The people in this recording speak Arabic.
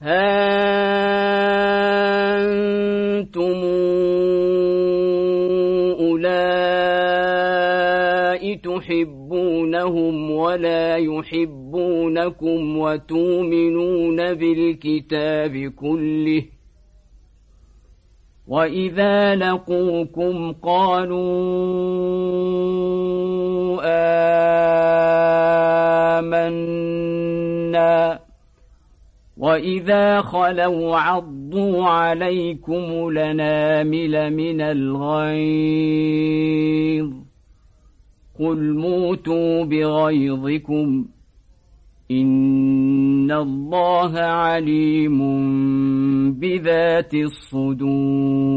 هانتم أولئك تحبونهم ولا يحبونكم وتؤمنون بالكتاب كله وإذا لقوكم قالوا آمنا وإذا خلوا عضوا عليكم لنامل من الغيظ قل موتوا بغيظكم إن الله عليم بذات الصدور